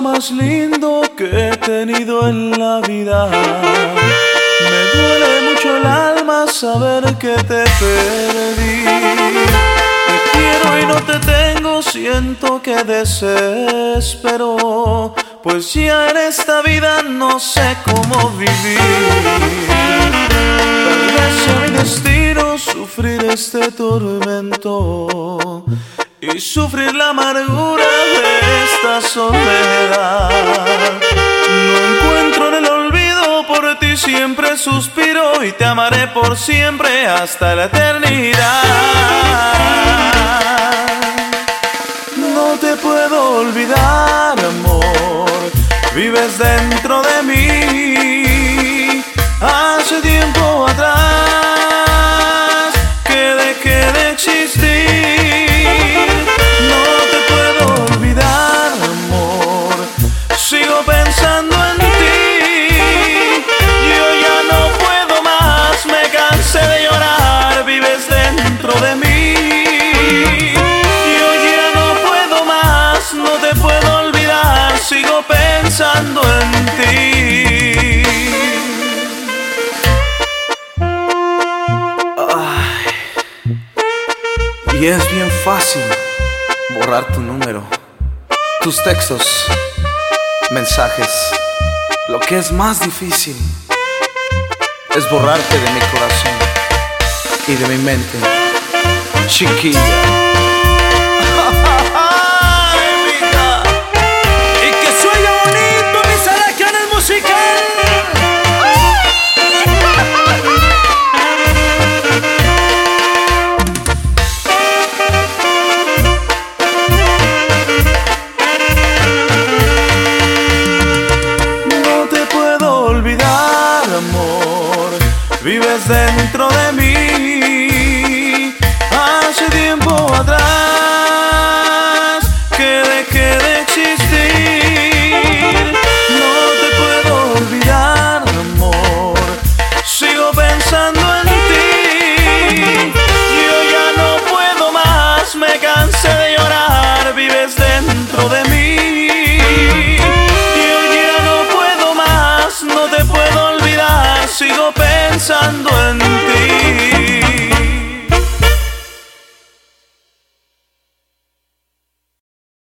más lindo que he tenido en la vida. Me duele mucho el alma saber que te perdí. Te quiero y no te tengo, siento que desespero. Pues ya en esta vida no sé cómo vivir. Tal vez mi destino sufrir este tormento y sufrir la amargura de esta soledad. No encuentro en el olvido por ti, siempre suspiro y te amaré por siempre hasta la eternidad. No te puedo olvidar, amor, vives dentro de mí. Y es bien fácil borrar tu número, tus textos, mensajes. Lo que es más difícil es borrarte de mi corazón y de mi mente, chiquilla. Vives dentro de mí. Hace tiempo atrás que dejé de existir. No te puedo olvidar, amor. Sigo pensando en ti. Yo ya no puedo más, me cansé de llorar. Vives dentro de mí. Yo ya no puedo más, no te puedo olvidar. Sigo pensando pensando en ti.